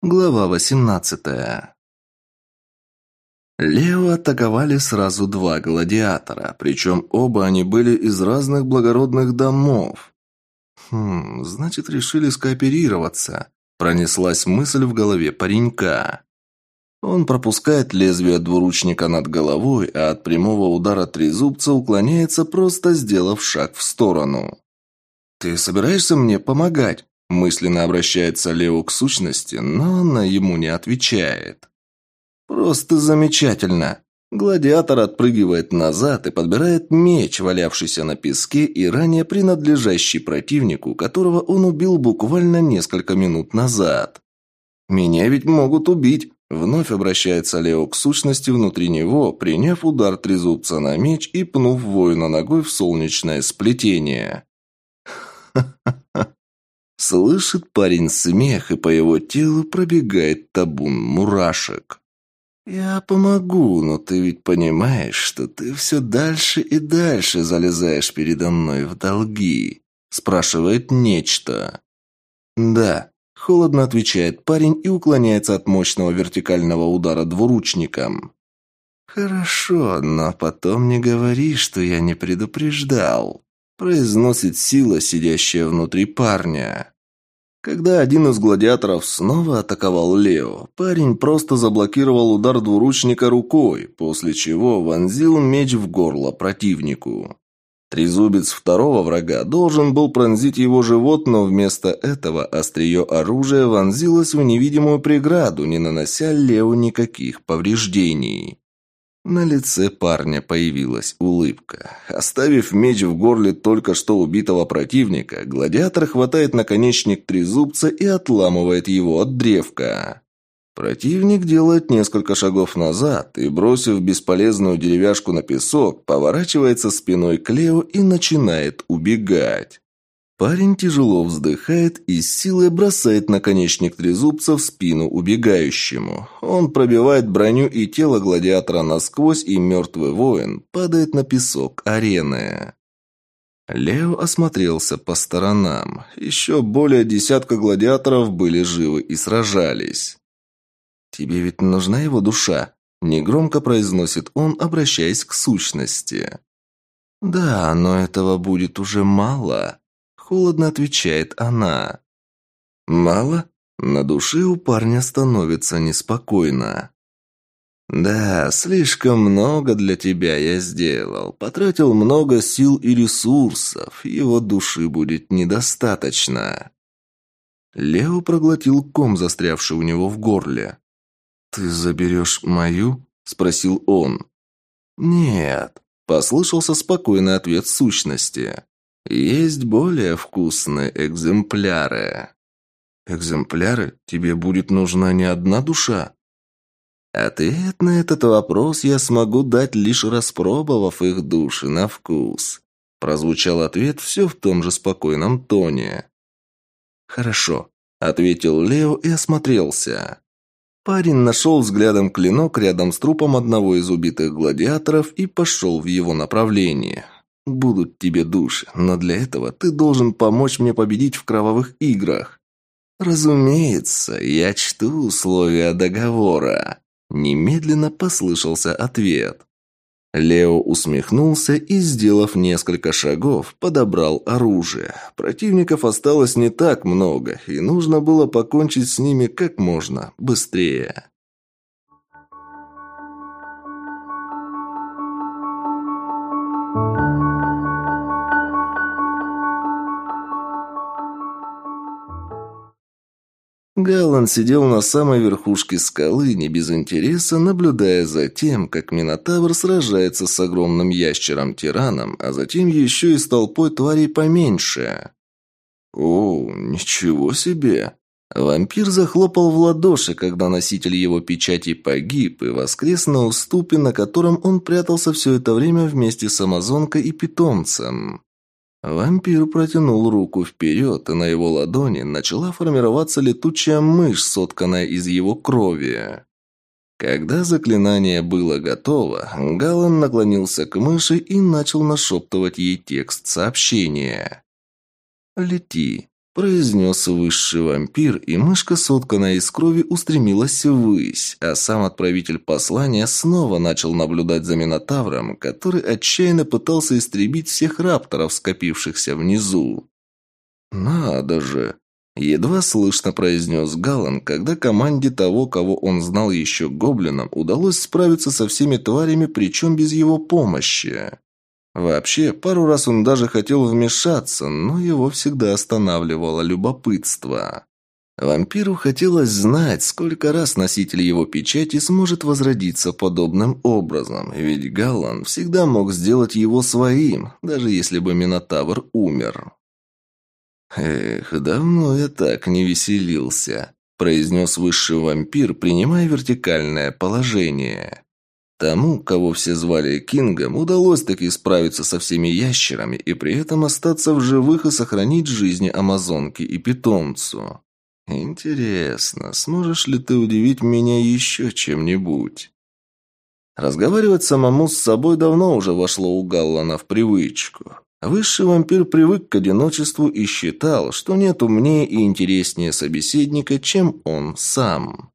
Глава 18 Лео атаковали сразу два гладиатора, причем оба они были из разных благородных домов. Хм, значит, решили скооперироваться. Пронеслась мысль в голове паренька. Он пропускает лезвие двуручника над головой, а от прямого удара трезубца уклоняется, просто сделав шаг в сторону. «Ты собираешься мне помогать?» Мысленно обращается Лео к сущности, но она ему не отвечает. «Просто замечательно!» Гладиатор отпрыгивает назад и подбирает меч, валявшийся на песке и ранее принадлежащий противнику, которого он убил буквально несколько минут назад. «Меня ведь могут убить!» Вновь обращается Лео к сущности внутри него, приняв удар трезубца на меч и пнув воина ногой в солнечное сплетение. Ха-ха-ха. Слышит парень смех, и по его телу пробегает табун мурашек. «Я помогу, но ты ведь понимаешь, что ты все дальше и дальше залезаешь передо мной в долги?» Спрашивает нечто. «Да», — холодно отвечает парень и уклоняется от мощного вертикального удара двуручником. «Хорошо, но потом не говори, что я не предупреждал», произносит сила, сидящая внутри парня. Когда один из гладиаторов снова атаковал Лео, парень просто заблокировал удар двуручника рукой, после чего вонзил меч в горло противнику. Трезубец второго врага должен был пронзить его живот, но вместо этого острие оружия вонзилось в невидимую преграду, не нанося Лео никаких повреждений. На лице парня появилась улыбка. Оставив меч в горле только что убитого противника, гладиатор хватает наконечник трезубца и отламывает его от древка. Противник делает несколько шагов назад и, бросив бесполезную деревяшку на песок, поворачивается спиной к Лео и начинает убегать. Парень тяжело вздыхает и с силой бросает наконечник трезубца в спину убегающему. Он пробивает броню и тело гладиатора насквозь, и мертвый воин падает на песок арены. Лео осмотрелся по сторонам. Еще более десятка гладиаторов были живы и сражались. «Тебе ведь нужна его душа?» – негромко произносит он, обращаясь к сущности. «Да, но этого будет уже мало», Холодно отвечает она. «Мало?» На душе у парня становится неспокойно. «Да, слишком много для тебя я сделал. Потратил много сил и ресурсов. Его души будет недостаточно». Лео проглотил ком, застрявший у него в горле. «Ты заберешь мою?» – спросил он. «Нет», – послышался спокойный ответ сущности. Есть более вкусные экземпляры. Экземпляры? Тебе будет нужна не одна душа? Ответ на этот вопрос я смогу дать, лишь распробовав их души на вкус. Прозвучал ответ все в том же спокойном тоне. «Хорошо», — ответил Лео и осмотрелся. Парень нашел взглядом клинок рядом с трупом одного из убитых гладиаторов и пошел в его направлении. Будут тебе души, но для этого ты должен помочь мне победить в кровавых играх. Разумеется, я чту условия договора. Немедленно послышался ответ. Лео усмехнулся и, сделав несколько шагов, подобрал оружие. Противников осталось не так много, и нужно было покончить с ними как можно быстрее. Галлан сидел на самой верхушке скалы, не без интереса, наблюдая за тем, как Минотавр сражается с огромным ящером-тираном, а затем еще и с толпой тварей поменьше. «О, ничего себе!» Вампир захлопал в ладоши, когда носитель его печати погиб и воскрес на уступе, на котором он прятался все это время вместе с амазонкой и питомцем. Вампир протянул руку вперед, и на его ладони начала формироваться летучая мышь, сотканная из его крови. Когда заклинание было готово, Галан наклонился к мыши и начал нашептывать ей текст сообщения. «Лети. Произнес высший вампир, и мышка, сотканная из крови, устремилась ввысь, а сам отправитель послания снова начал наблюдать за Минотавром, который отчаянно пытался истребить всех рапторов, скопившихся внизу. «Надо же!» Едва слышно произнес Галан, когда команде того, кого он знал еще гоблином, удалось справиться со всеми тварями, причем без его помощи. Вообще, пару раз он даже хотел вмешаться, но его всегда останавливало любопытство. Вампиру хотелось знать, сколько раз носитель его печати сможет возродиться подобным образом, ведь Галлан всегда мог сделать его своим, даже если бы Минотавр умер. «Эх, давно я так не веселился», – произнес высший вампир, принимая вертикальное положение. Тому, кого все звали Кингом, удалось таки справиться со всеми ящерами и при этом остаться в живых и сохранить жизни амазонки и питомцу. Интересно, сможешь ли ты удивить меня еще чем-нибудь? Разговаривать самому с собой давно уже вошло у Галлана в привычку. Высший вампир привык к одиночеству и считал, что нет умнее и интереснее собеседника, чем он сам.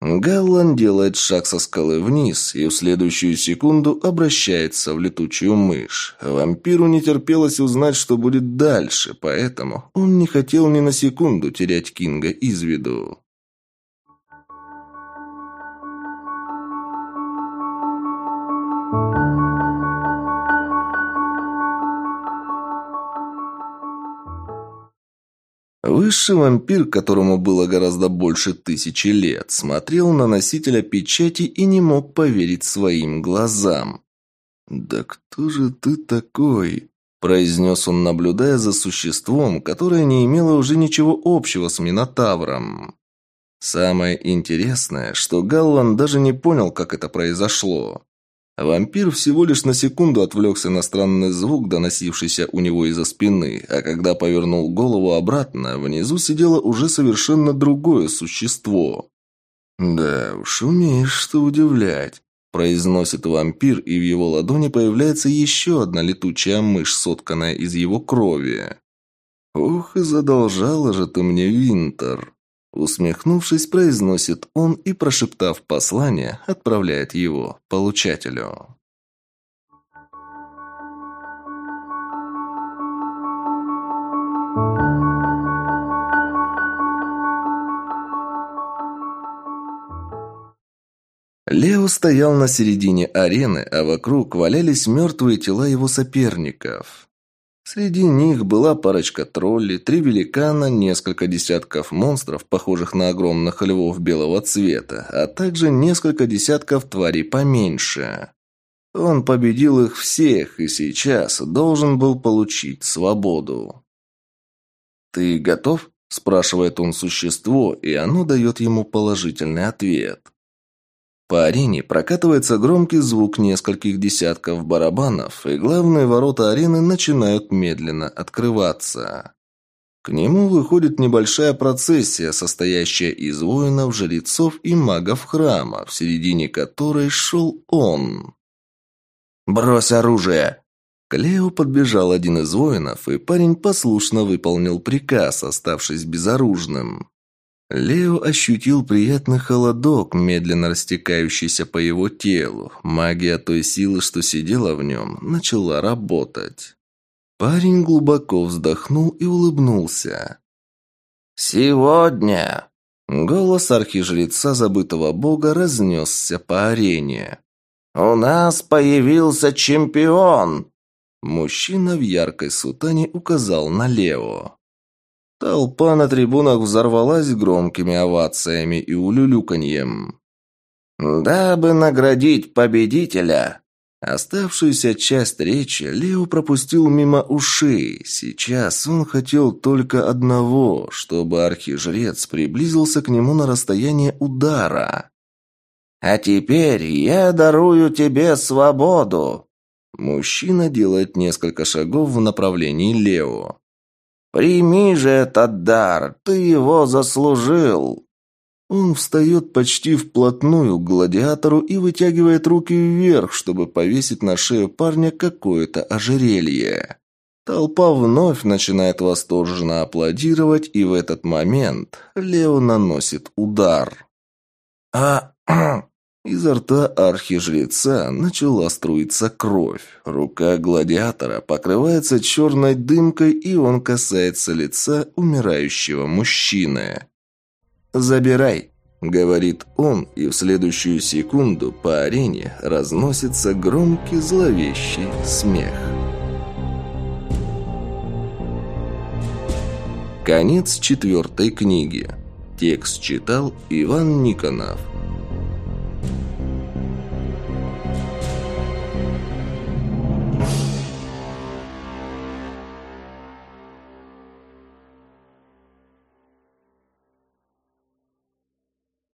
Галлан делает шаг со скалы вниз и в следующую секунду обращается в летучую мышь. Вампиру не терпелось узнать, что будет дальше, поэтому он не хотел ни на секунду терять Кинга из виду. Высший вампир, которому было гораздо больше тысячи лет, смотрел на носителя печати и не мог поверить своим глазам. «Да кто же ты такой?» – произнес он, наблюдая за существом, которое не имело уже ничего общего с Минотавром. Самое интересное, что Галлан даже не понял, как это произошло. Вампир всего лишь на секунду отвлекся на странный звук, доносившийся у него из-за спины, а когда повернул голову обратно, внизу сидело уже совершенно другое существо. «Да уж, умеешь что удивлять», – произносит вампир, и в его ладони появляется еще одна летучая мышь, сотканная из его крови. «Ух, и задолжала же ты мне, Винтер!» Усмехнувшись, произносит он и, прошептав послание, отправляет его получателю. Лео стоял на середине арены, а вокруг валялись мертвые тела его соперников. Среди них была парочка троллей, три великана, несколько десятков монстров, похожих на огромных львов белого цвета, а также несколько десятков тварей поменьше. Он победил их всех и сейчас должен был получить свободу. «Ты готов?» – спрашивает он существо, и оно дает ему положительный ответ. По арене прокатывается громкий звук нескольких десятков барабанов, и главные ворота арены начинают медленно открываться. К нему выходит небольшая процессия, состоящая из воинов, жрецов и магов храма, в середине которой шел он. «Брось оружие!» К Лео подбежал один из воинов, и парень послушно выполнил приказ, оставшись безоружным. Лео ощутил приятный холодок, медленно растекающийся по его телу. Магия той силы, что сидела в нем, начала работать. Парень глубоко вздохнул и улыбнулся. «Сегодня!» Голос архижреца забытого бога разнесся по арене. «У нас появился чемпион!» Мужчина в яркой сутане указал на Лео. Толпа на трибунах взорвалась громкими овациями и улюлюканьем. «Дабы наградить победителя!» Оставшуюся часть речи Лео пропустил мимо ушей. Сейчас он хотел только одного, чтобы архижрец приблизился к нему на расстояние удара. «А теперь я дарую тебе свободу!» Мужчина делает несколько шагов в направлении Лео. «Прими же этот дар, ты его заслужил!» Он встает почти вплотную к гладиатору и вытягивает руки вверх, чтобы повесить на шею парня какое-то ожерелье. Толпа вновь начинает восторженно аплодировать, и в этот момент Лео наносит удар. А... Изо рта архижреца начала струиться кровь. Рука гладиатора покрывается черной дымкой, и он касается лица умирающего мужчины. «Забирай», — говорит он, и в следующую секунду по арене разносится громкий зловещий смех. Конец четвертой книги. Текст читал Иван Никонов.